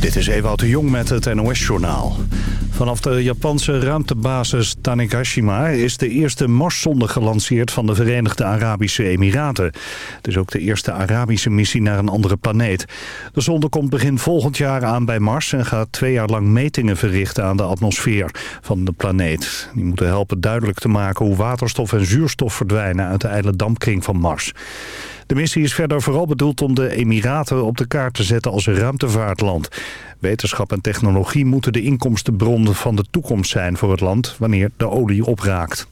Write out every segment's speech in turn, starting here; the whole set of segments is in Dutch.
Dit is Ewout de Jong met het NOS-journaal. Vanaf de Japanse ruimtebasis Tanegashima is de eerste Marszonde gelanceerd van de Verenigde Arabische Emiraten. Het is ook de eerste Arabische missie naar een andere planeet. De zonde komt begin volgend jaar aan bij Mars en gaat twee jaar lang metingen verrichten aan de atmosfeer van de planeet. Die moeten helpen duidelijk te maken hoe waterstof en zuurstof verdwijnen uit de ijle dampkring van Mars. De missie is verder vooral bedoeld om de Emiraten op de kaart te zetten als ruimtevaartland. Wetenschap en technologie moeten de inkomstenbron van de toekomst zijn voor het land wanneer de olie opraakt.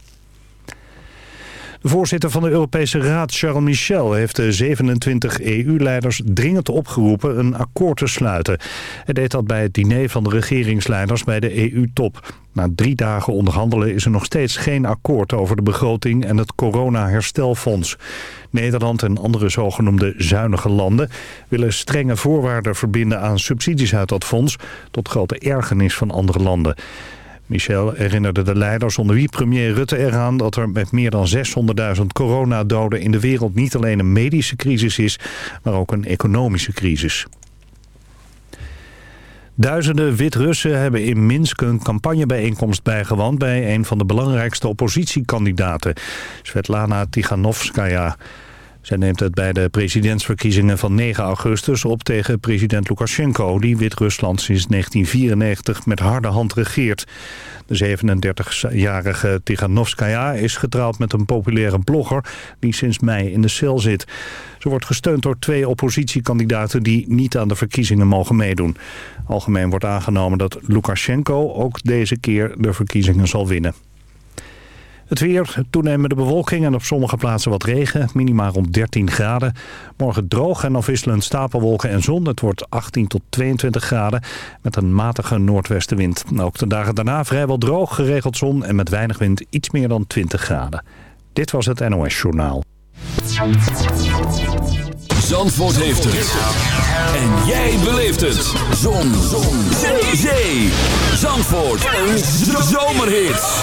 De voorzitter van de Europese Raad, Charles Michel, heeft de 27 EU-leiders dringend opgeroepen een akkoord te sluiten. Hij deed dat bij het diner van de regeringsleiders bij de EU-top. Na drie dagen onderhandelen is er nog steeds geen akkoord over de begroting en het corona-herstelfonds. Nederland en andere zogenoemde zuinige landen willen strenge voorwaarden verbinden aan subsidies uit dat fonds, tot grote ergernis van andere landen. Michel herinnerde de leiders onder wie premier Rutte eraan dat er met meer dan 600.000 coronadoden in de wereld niet alleen een medische crisis is, maar ook een economische crisis. Duizenden Wit-Russen hebben in Minsk een campagnebijeenkomst bijgewoond... bij een van de belangrijkste oppositiekandidaten, Svetlana Tiganovskaya. Zij neemt het bij de presidentsverkiezingen van 9 augustus op tegen president Lukashenko... die Wit-Rusland sinds 1994 met harde hand regeert. De 37-jarige Tiganovskaya is getrouwd met een populaire blogger... die sinds mei in de cel zit. Ze wordt gesteund door twee oppositiekandidaten... die niet aan de verkiezingen mogen meedoen. Algemeen wordt aangenomen dat Lukashenko ook deze keer de verkiezingen zal winnen. Het weer, toenemende bewolking en op sommige plaatsen wat regen. Minimaal rond 13 graden. Morgen droog en afwisselend stapelwolken en zon. Het wordt 18 tot 22 graden met een matige noordwestenwind. Ook de dagen daarna vrijwel droog, geregeld zon en met weinig wind iets meer dan 20 graden. Dit was het NOS Journaal. Zandvoort heeft het. En jij beleeft het. Zon. zon. Zee. Zee. Zandvoort. Een zomerhit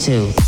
To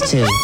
too.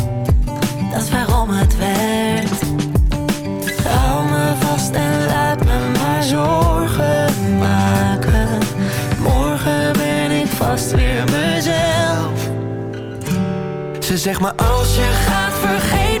is waarom het werkt. Hou me vast en laat me maar zorgen maken. Morgen ben ik vast weer mezelf. Ze zegt maar als je gaat vergeet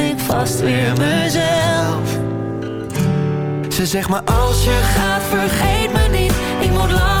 vast weer mezelf. Ze zegt maar als je gaat vergeet me niet. Ik moet lachen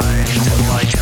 die till I die.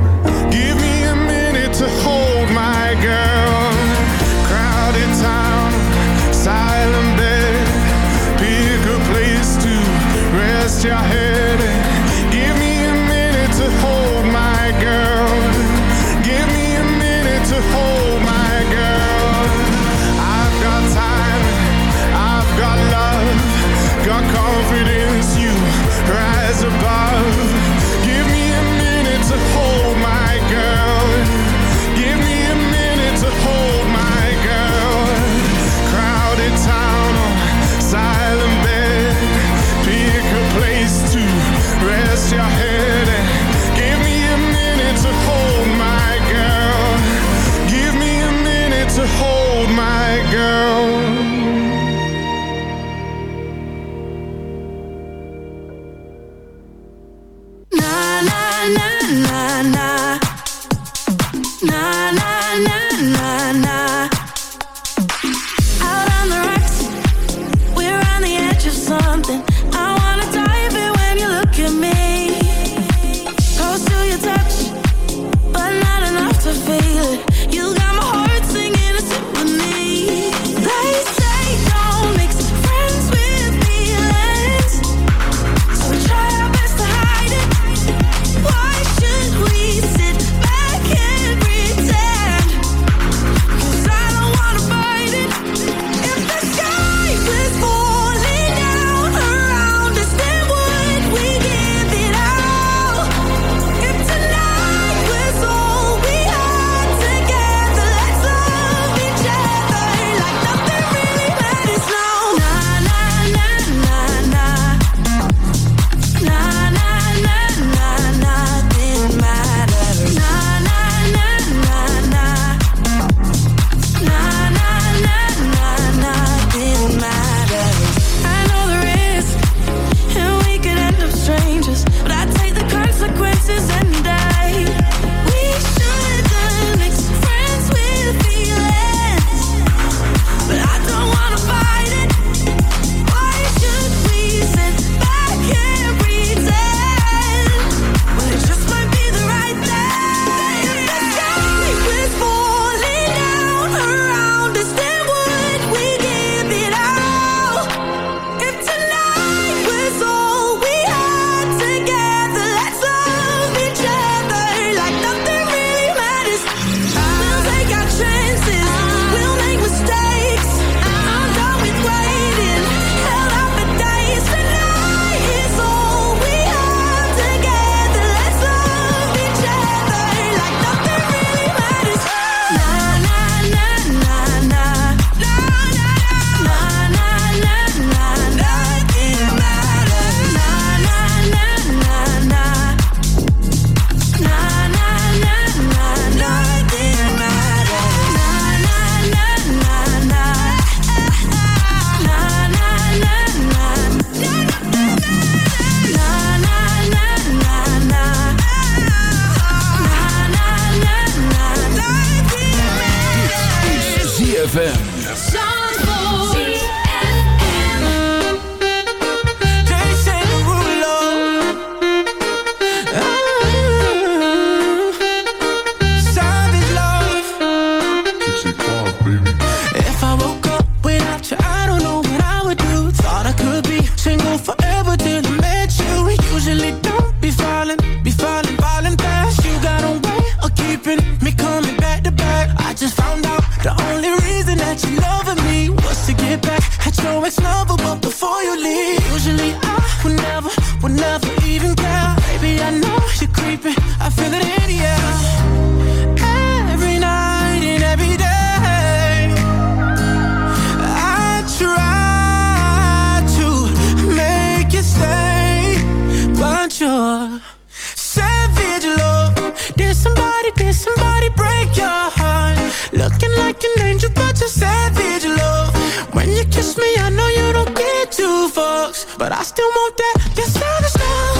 But I still want that, your savage love.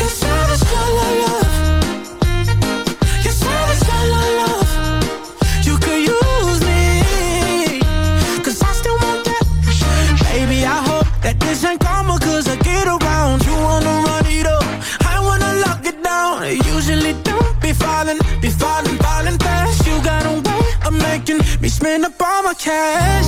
Your savage love, love, love. This ain't karma cause I get around. You wanna run it up. I wanna lock it down. I usually don't be falling Be falling, falling fast. You got a way of making me spend up all my cash.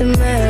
to my